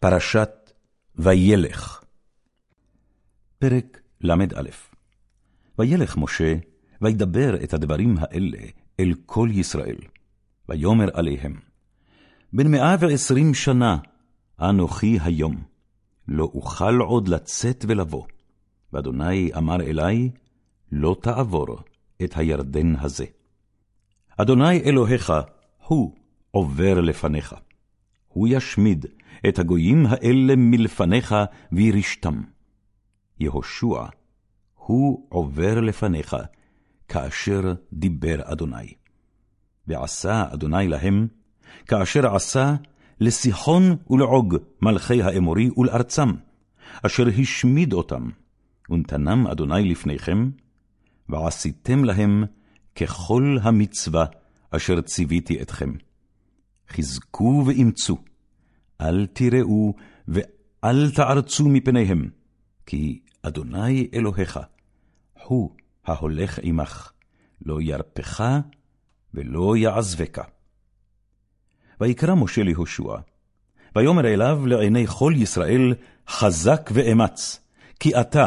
פרשת וילך. פרק ל"א וילך משה, וידבר את הדברים האלה אל כל ישראל, ויאמר עליהם, בן מאה ועשרים שנה אנוכי היום, לא אוכל עוד לצאת ולבוא. ואדוני אמר אלי, לא תעבור את הירדן הזה. אדוני אלוהיך, הוא עובר לפניך. הוא ישמיד את הגויים האלה מלפניך וירשתם. יהושע, הוא עובר לפניך, כאשר דיבר אדוני. ועשה אדוני להם, כאשר עשה לסיחון ולעוג מלכי האמורי ולארצם, אשר השמיד אותם, ונתנם אדוני לפניכם, ועשיתם להם ככל המצווה אשר ציוויתי אתכם. חזקו ואמצו, אל תיראו ואל תערצו מפניהם, כי אדוני אלוהיך, הוא ההולך עמך, לא ירפך ולא יעזבך. ויקרא משה ליהושע, ויאמר אליו לעיני כל ישראל, חזק ואמץ, כי אתה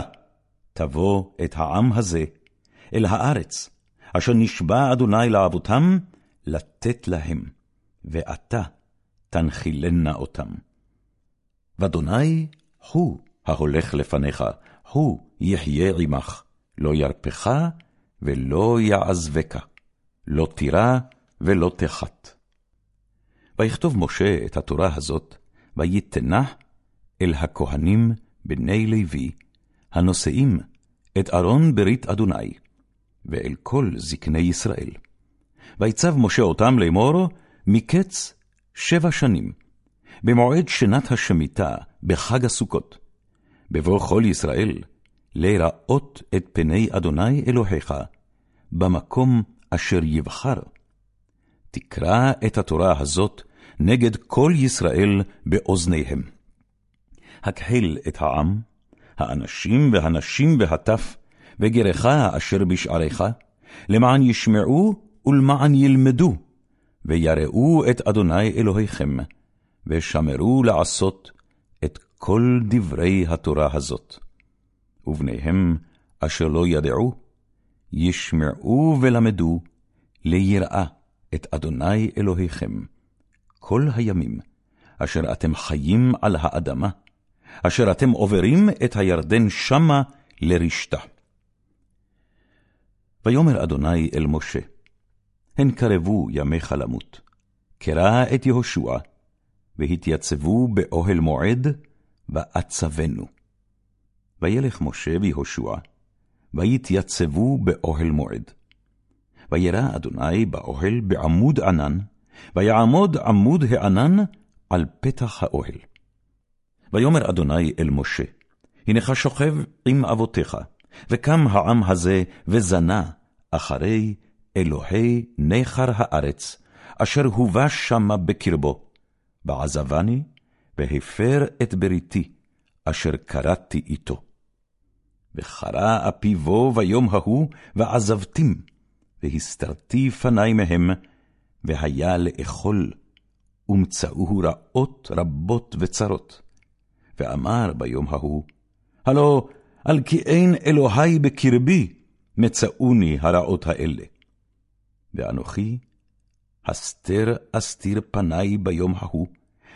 תבוא את העם הזה אל הארץ, אשר נשבע אדוני לאבותם, לתת להם, ואתה תנחילנה אותם. ואדוני הוא ההולך לפניך, הוא יחיה עמך, לא ירפך ולא יעזבך, לא תירא ולא תחת. ויכתוב משה את התורה הזאת, ויתנה אל הכהנים בני לוי, הנושאים את ארון ברית אדוני, ואל כל זקני ישראל. ויצב משה אותם לאמור, מקץ שבע שנים, במועד שנת השמיטה, בחג הסוכות, בבוא כל ישראל, לראות את פני אדוני אלוהיך, במקום אשר יבחר. תקרא את התורה הזאת נגד כל ישראל באוזניהם. הקהל את העם, האנשים והנשים והטף, וגרך אשר בשעריך, למען ישמעו ולמען ילמדו, ויראו את אדוני אלוהיכם, ושמרו לעשות את כל דברי התורה הזאת. ובניהם אשר לא ידעו, ישמעו ולמדו ליראה את אדוני אלוהיכם, כל הימים אשר אתם חיים על האדמה, אשר אתם עוברים את הירדן שמה לרשתה. ויאמר אדוני אל משה, הן קרבו ימיך למות. קרא את יהושע, והתייצבו באוהל מועד, ואצבנו. וילך משה ויהושע, ויתייצבו באוהל מועד. וירא אדוני באוהל בעמוד ענן, ויעמוד עמוד הענן על פתח האוהל. ויאמר אדוני אל משה, הנך שוכב עם אבותיך, וקם העם הזה וזנה אחרי אלוהי נכר הארץ, אשר הובא שמה בקרבו, ועזבני, והפר את בריתי, אשר קראתי איתו. וחרה אפי בו ביום ההוא, ועזבתים, והסתרתי פני מהם, והיה לאכול, ומצאוהו רעות רבות וצרות. ואמר ביום ההוא, הלא על כי אין אלוהי בקרבי, מצאוני הרעות האלה. ואנוכי, הסתר אסתיר פני ביום ההוא,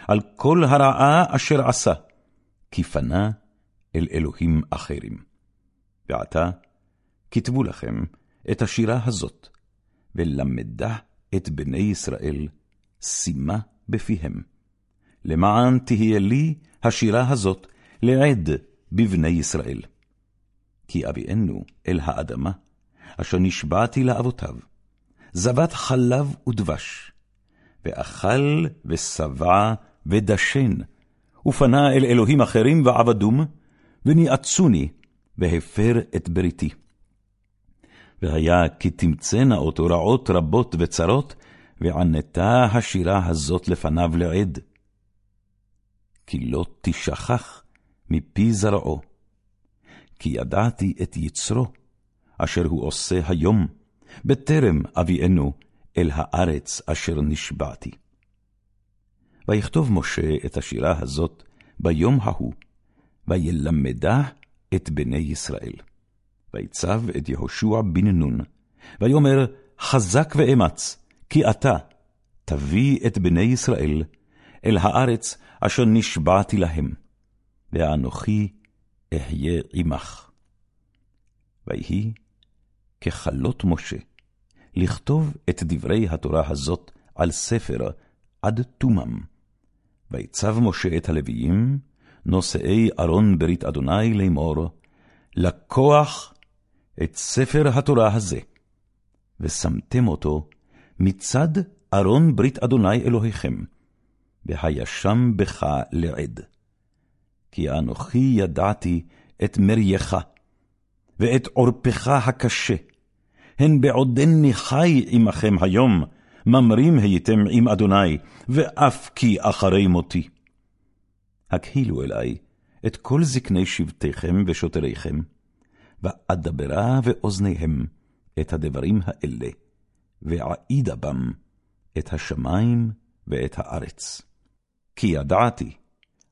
על כל הרעה אשר עשה, כי פנה אל אלוהים אחרים. ועתה, כתבו לכם את השירה הזאת, ולמדה את בני ישראל, שימה בפיהם, למען תהיה לי השירה הזאת לעד בבני ישראל. כי אביאנו אל האדמה, אשר נשבעתי לאבותיו, זבת חלב ודבש, ואכל ושבע ודשן, ופנה אל אלוהים אחרים ועבדום, וניאצוני, והפר את בריתי. והיה כי תמצאנה אותו רעות רבות וצרות, וענתה השירה הזאת לפניו לעד. כי לא תשכח מפי זרעו, כי ידעתי את יצרו, אשר הוא עושה היום, בטרם אביאנו אל הארץ אשר נשבעתי. ויכתוב משה את השירה הזאת ביום ההוא, וילמדה את בני ישראל. ויצב את יהושע בן נון, ויאמר, חזק ואמץ, כי אתה תביא את בני ישראל אל הארץ אשר נשבעתי להם, ואנוכי אהיה עמך. ויהי ככלות משה, לכתוב את דברי התורה הזאת על ספר עד תומם. ויצב משה את הלוויים, נושאי ארון ברית אדוני לאמור, לקוח את ספר התורה הזה, ושמתם אותו מצד ארון ברית אדוני אלוהיכם, והישם בך לעד. כי אנוכי ידעתי את מרייך, ואת עורפך הקשה, הן בעודני חי עמכם היום, ממרים הייתם עם אדוני, ואף כי אחרי מותי. הקהילו אלי את כל זקני שבטיכם ושוטריכם, ואדברה באוזניהם את הדברים האלה, ואעידה בם את השמיים ואת הארץ. כי ידעתי,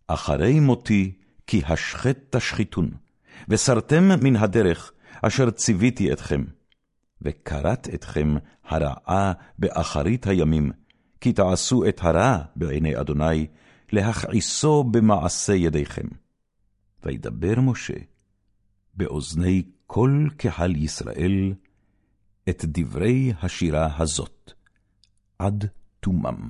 אחרי מותי, כי השחט תשחיתון, וסרתם מן הדרך אשר ציוויתי אתכם, וכרת אתכם הרעה באחרית הימים, כי תעשו את הרע בעיני אדוני, להכעיסו במעשה ידיכם. וידבר משה באוזני כל קהל ישראל את דברי השירה הזאת, עד תומם.